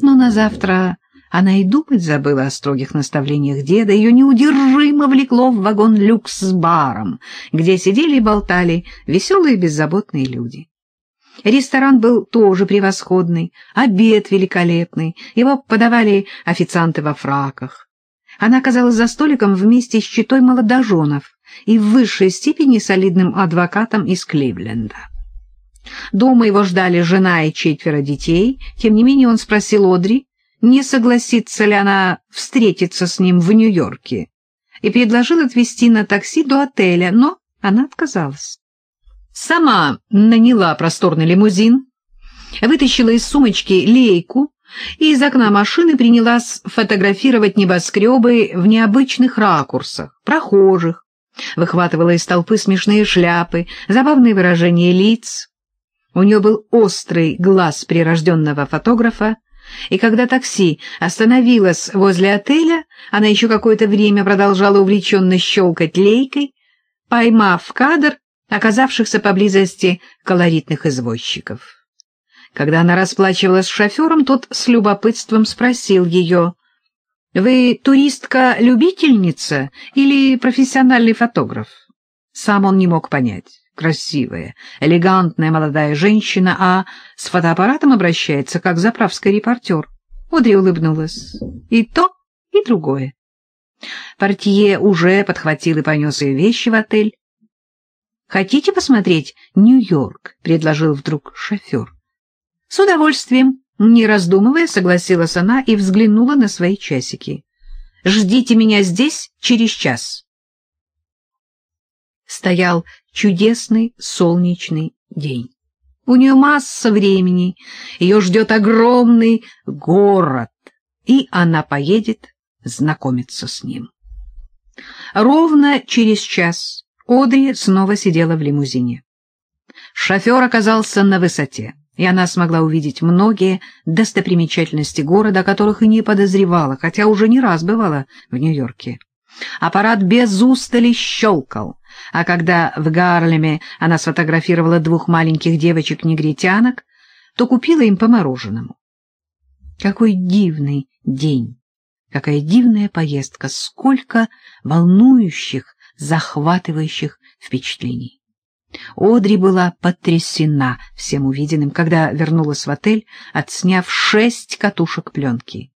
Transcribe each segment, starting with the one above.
Но на завтра она и думать забыла о строгих наставлениях деда. Ее неудержимо влекло в вагон люкс с баром, где сидели и болтали веселые беззаботные люди. Ресторан был тоже превосходный, обед великолепный, его подавали официанты во фраках. Она оказалась за столиком вместе с читой молодоженов и в высшей степени солидным адвокатом из Кливленда. Дома его ждали жена и четверо детей, тем не менее он спросил Одри, не согласится ли она встретиться с ним в Нью-Йорке, и предложил отвезти на такси до отеля, но она отказалась. Сама наняла просторный лимузин, вытащила из сумочки лейку и из окна машины принялась фотографировать небоскребы в необычных ракурсах, прохожих, выхватывала из толпы смешные шляпы, забавные выражения лиц. У нее был острый глаз прирожденного фотографа, и когда такси остановилось возле отеля, она еще какое-то время продолжала увлеченно щелкать лейкой, поймав кадр оказавшихся поблизости колоритных извозчиков. Когда она расплачивалась с шофером, тот с любопытством спросил ее, «Вы туристка-любительница или профессиональный фотограф?» Сам он не мог понять. Красивая, элегантная молодая женщина, а с фотоаппаратом обращается, как заправский репортер. Одри улыбнулась. И то, и другое. Портье уже подхватил и понес ее вещи в отель. «Хотите посмотреть Нью-Йорк?» — предложил вдруг шофер. «С удовольствием», — не раздумывая, согласилась она и взглянула на свои часики. «Ждите меня здесь через час». Стоял чудесный солнечный день. У нее масса времени, ее ждет огромный город, и она поедет знакомиться с ним. Ровно через час Одри снова сидела в лимузине. Шофер оказался на высоте, и она смогла увидеть многие достопримечательности города, о которых и не подозревала, хотя уже не раз бывала в Нью-Йорке. Аппарат без устали щелкал, а когда в Гарлеме она сфотографировала двух маленьких девочек-негритянок, то купила им по мороженому. Какой дивный день! Какая дивная поездка! Сколько волнующих, захватывающих впечатлений. Одри была потрясена всем увиденным, когда вернулась в отель, отсняв шесть катушек пленки.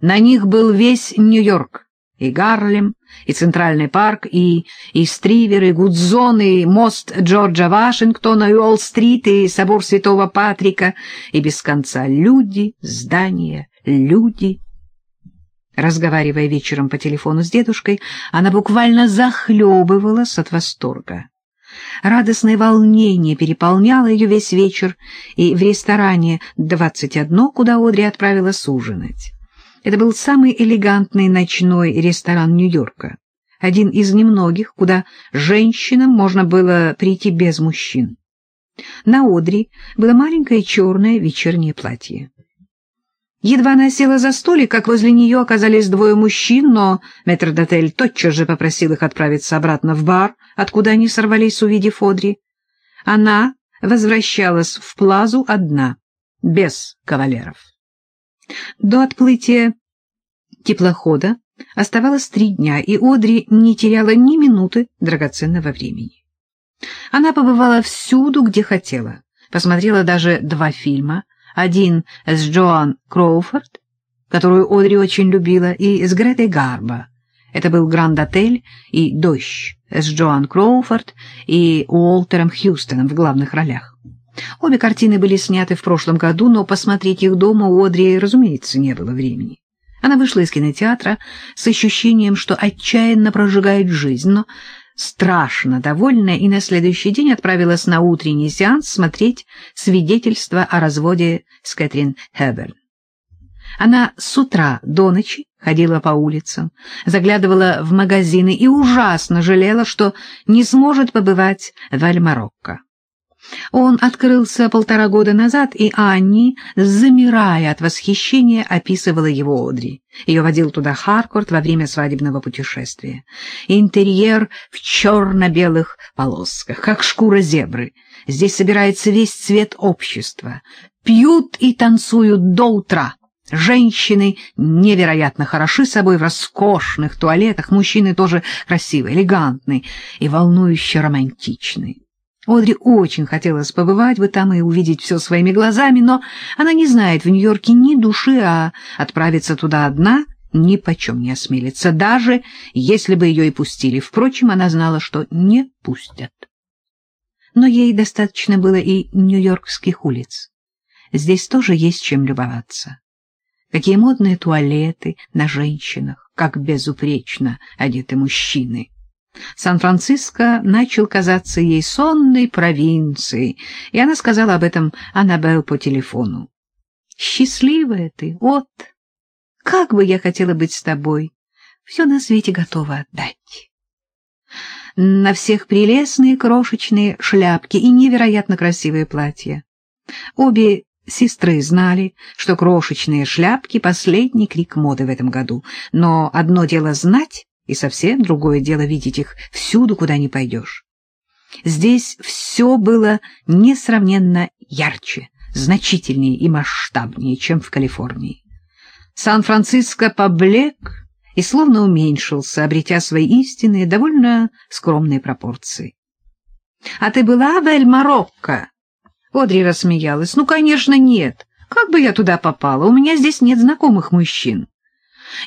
На них был весь Нью-Йорк, и Гарлем, и Центральный парк, и Истривер, и Гудзон, и мост Джорджа Вашингтона, и Уолл-стрит, и собор Святого Патрика, и без конца люди, здания, люди, Разговаривая вечером по телефону с дедушкой, она буквально захлебывалась от восторга. Радостное волнение переполняло ее весь вечер, и в ресторане «Двадцать одно», куда Одри отправилась ужинать. Это был самый элегантный ночной ресторан Нью-Йорка, один из немногих, куда женщинам можно было прийти без мужчин. На Одри было маленькое черное вечернее платье. Едва она села за столик, как возле нее оказались двое мужчин, но метрдотель тотчас же попросил их отправиться обратно в бар, откуда они сорвались, увидев Одри. Она возвращалась в плазу одна, без кавалеров. До отплытия теплохода оставалось три дня, и Одри не теряла ни минуты драгоценного времени. Она побывала всюду, где хотела, посмотрела даже два фильма — один с Джоан Кроуфорд, которую Одри очень любила, и с Гретой Гарбо. Это был Гранд-отель и «Дождь» с Джоан Кроуфорд и Уолтером Хьюстоном в главных ролях. Обе картины были сняты в прошлом году, но посмотреть их дома у Одри, разумеется, не было времени. Она вышла из кинотеатра с ощущением, что отчаянно прожигает жизнь, но страшно довольная и на следующий день отправилась на утренний сеанс смотреть свидетельство о разводе с Кэтрин Хэберн. Она с утра до ночи ходила по улицам, заглядывала в магазины и ужасно жалела, что не сможет побывать в Аль-Марокко. Он открылся полтора года назад, и Анни, замирая от восхищения, описывала его Одри. Ее водил туда Харкорт во время свадебного путешествия. Интерьер в черно-белых полосках, как шкура зебры. Здесь собирается весь цвет общества. Пьют и танцуют до утра. Женщины невероятно хороши собой в роскошных туалетах, мужчины тоже красивые, элегантные и волнующе романтичные. Одри очень хотелось побывать бы там и увидеть все своими глазами, но она не знает в Нью-Йорке ни души, а отправиться туда одна ни почем не осмелится, даже если бы ее и пустили. Впрочем, она знала, что не пустят. Но ей достаточно было и нью-йоркских улиц. Здесь тоже есть чем любоваться. Какие модные туалеты на женщинах, как безупречно одеты мужчины. Сан-Франциско начал казаться ей сонной провинцией, и она сказала об этом Аннабелл по телефону. «Счастливая ты, от! Как бы я хотела быть с тобой! Все на свете готова отдать!» На всех прелестные крошечные шляпки и невероятно красивые платья. Обе Сестры знали, что крошечные шляпки — последний крик моды в этом году, но одно дело знать, и совсем другое дело видеть их всюду, куда ни пойдешь. Здесь все было несравненно ярче, значительнее и масштабнее, чем в Калифорнии. Сан-Франциско поблек и словно уменьшился, обретя свои истинные, довольно скромные пропорции. — А ты была в Эль-Марокко? Одри рассмеялась. «Ну, конечно, нет. Как бы я туда попала? У меня здесь нет знакомых мужчин.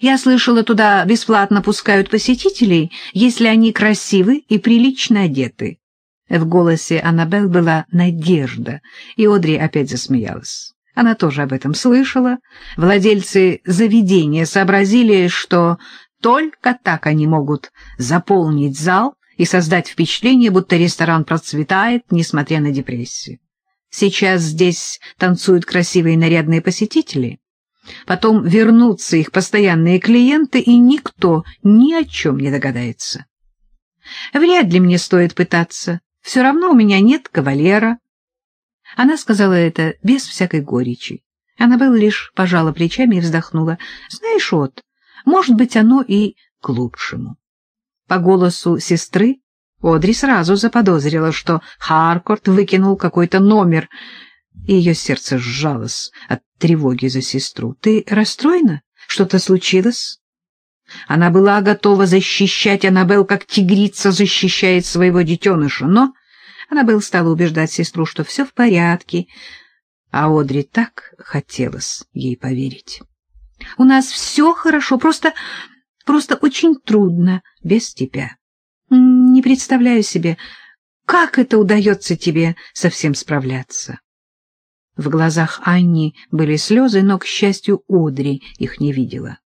Я слышала, туда бесплатно пускают посетителей, если они красивы и прилично одеты». В голосе Аннабелл была надежда, и Одри опять засмеялась. Она тоже об этом слышала. Владельцы заведения сообразили, что только так они могут заполнить зал и создать впечатление, будто ресторан процветает, несмотря на депрессию. Сейчас здесь танцуют красивые нарядные посетители. Потом вернутся их постоянные клиенты, и никто ни о чем не догадается. Вряд ли мне стоит пытаться. Все равно у меня нет кавалера. Она сказала это без всякой горечи. Она была лишь пожала плечами и вздохнула. Знаешь, вот, может быть, оно и к лучшему. По голосу сестры Одри сразу заподозрила, что Харкорт выкинул какой-то номер, и ее сердце сжалось от тревоги за сестру. — Ты расстроена? Что-то случилось? Она была готова защищать Аннабелл, как тигрица защищает своего детеныша, но Аннабелл стала убеждать сестру, что все в порядке, а Одри так хотелось ей поверить. — У нас все хорошо, просто, просто очень трудно без тебя. Не представляю себе, как это удается тебе совсем справляться. В глазах Анни были слезы, но, к счастью, Одри их не видела.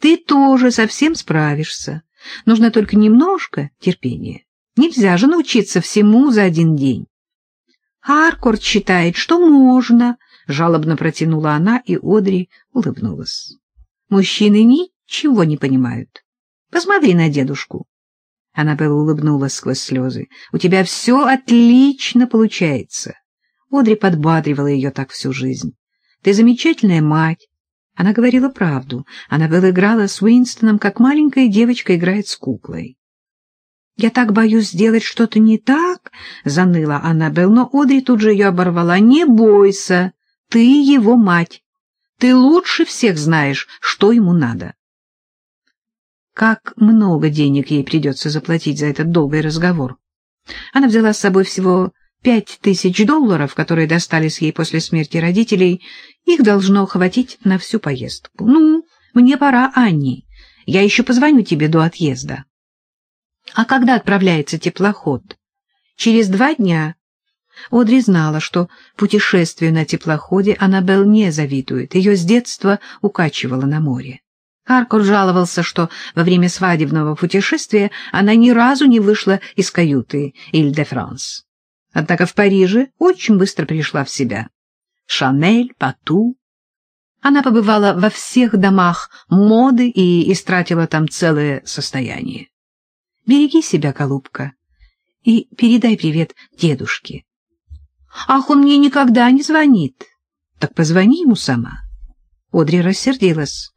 Ты тоже совсем справишься. Нужно только немножко терпения. Нельзя же научиться всему за один день. Аркорд считает, что можно, — жалобно протянула она, и Одри улыбнулась. Мужчины ничего не понимают. Посмотри на дедушку. Аннабелла улыбнулась сквозь слезы. — У тебя все отлично получается. Одри подбадривала ее так всю жизнь. — Ты замечательная мать. Она говорила правду. Аннабелла играла с Уинстоном, как маленькая девочка играет с куклой. — Я так боюсь сделать что-то не так, — заныла Аннабелл, но Одри тут же ее оборвала. — Не бойся, ты его мать. Ты лучше всех знаешь, что ему надо как много денег ей придется заплатить за этот долгий разговор. Она взяла с собой всего пять тысяч долларов, которые достались ей после смерти родителей. Их должно хватить на всю поездку. Ну, мне пора, Анни. Я еще позвоню тебе до отъезда. А когда отправляется теплоход? Через два дня. Одри знала, что путешествию на теплоходе Аннабелл не завидует. Ее с детства укачивало на море. Харкор жаловался, что во время свадебного путешествия она ни разу не вышла из каюты Иль-де-Франс. Однако в Париже очень быстро пришла в себя. Шанель, Пату. Она побывала во всех домах моды и истратила там целое состояние. Береги себя, голубка, и передай привет дедушке. Ах, он мне никогда не звонит. Так позвони ему сама. Одри рассердилась.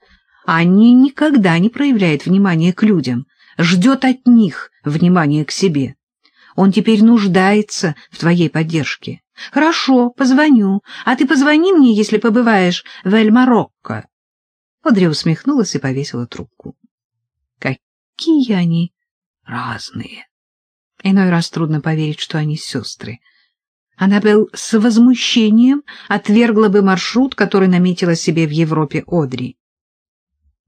Анни никогда не проявляет внимания к людям, ждет от них внимания к себе. Он теперь нуждается в твоей поддержке. Хорошо, позвоню. А ты позвони мне, если побываешь в Эль-Марокко. Одри усмехнулась и повесила трубку. Какие они разные. Иной раз трудно поверить, что они сестры. Аннабелл с возмущением отвергла бы маршрут, который наметила себе в Европе Одри.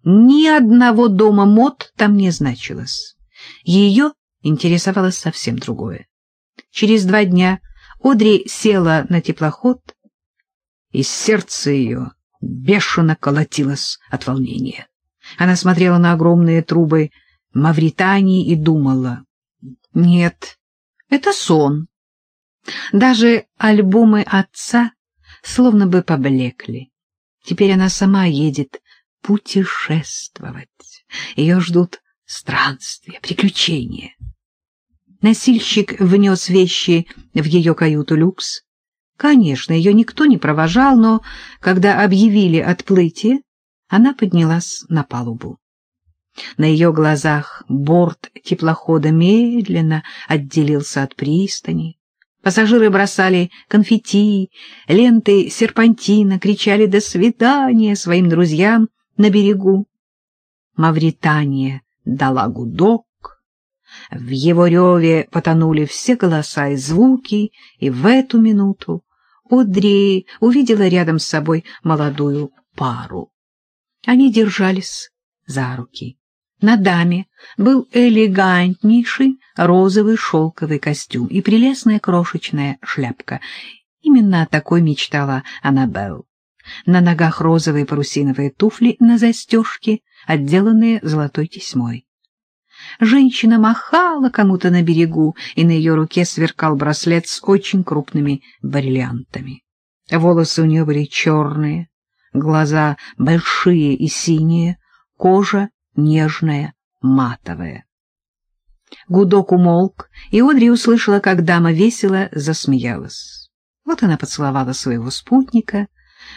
Ни одного дома мод там не значилось. Ее интересовало совсем другое. Через два дня Одри села на теплоход, и сердце ее бешено колотилось от волнения. Она смотрела на огромные трубы Мавритании и думала, нет, это сон. Даже альбомы отца словно бы поблекли. Теперь она сама едет путешествовать. Ее ждут странствия, приключения. Носильщик внес вещи в ее каюту люкс. Конечно, ее никто не провожал, но когда объявили отплытие, она поднялась на палубу. На ее глазах борт теплохода медленно отделился от пристани. Пассажиры бросали конфетти, ленты серпантина, кричали «до свидания» своим друзьям на берегу. Мавритания дала гудок, в его реве потонули все голоса и звуки, и в эту минуту Одри увидела рядом с собой молодую пару. Они держались за руки. На даме был элегантнейший розовый шелковый костюм и прелестная крошечная шляпка. Именно о такой мечтала Аннабелл. На ногах розовые парусиновые туфли на застежке, отделанные золотой тесьмой. Женщина махала кому-то на берегу, и на ее руке сверкал браслет с очень крупными бриллиантами. Волосы у нее были черные, глаза большие и синие, кожа нежная, матовая. Гудок умолк, и Одри услышала, как дама весело засмеялась. Вот она поцеловала своего спутника.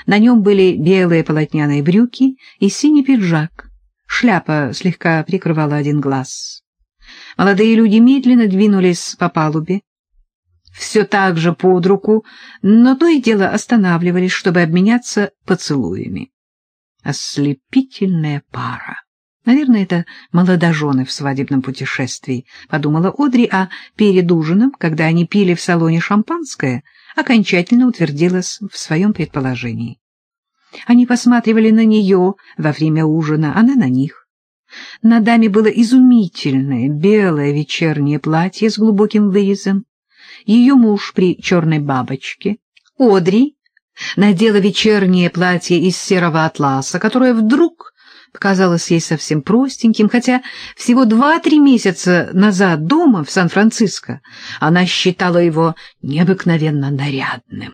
На нем были белые полотняные брюки и синий пиджак. Шляпа слегка прикрывала один глаз. Молодые люди медленно двинулись по палубе. Все так же под руку, но то и дело останавливались, чтобы обменяться поцелуями. Ослепительная пара. Наверное, это молодожены в свадебном путешествии, — подумала Одри, а перед ужином, когда они пили в салоне шампанское, окончательно утвердилась в своем предположении. Они посматривали на нее во время ужина, она на них. На даме было изумительное белое вечернее платье с глубоким вырезом. Ее муж при черной бабочке. Одри надела вечернее платье из серого атласа, которое вдруг показалось ей совсем простеньким, хотя всего два-три месяца назад дома в Сан-Франциско она считала его необыкновенно нарядным.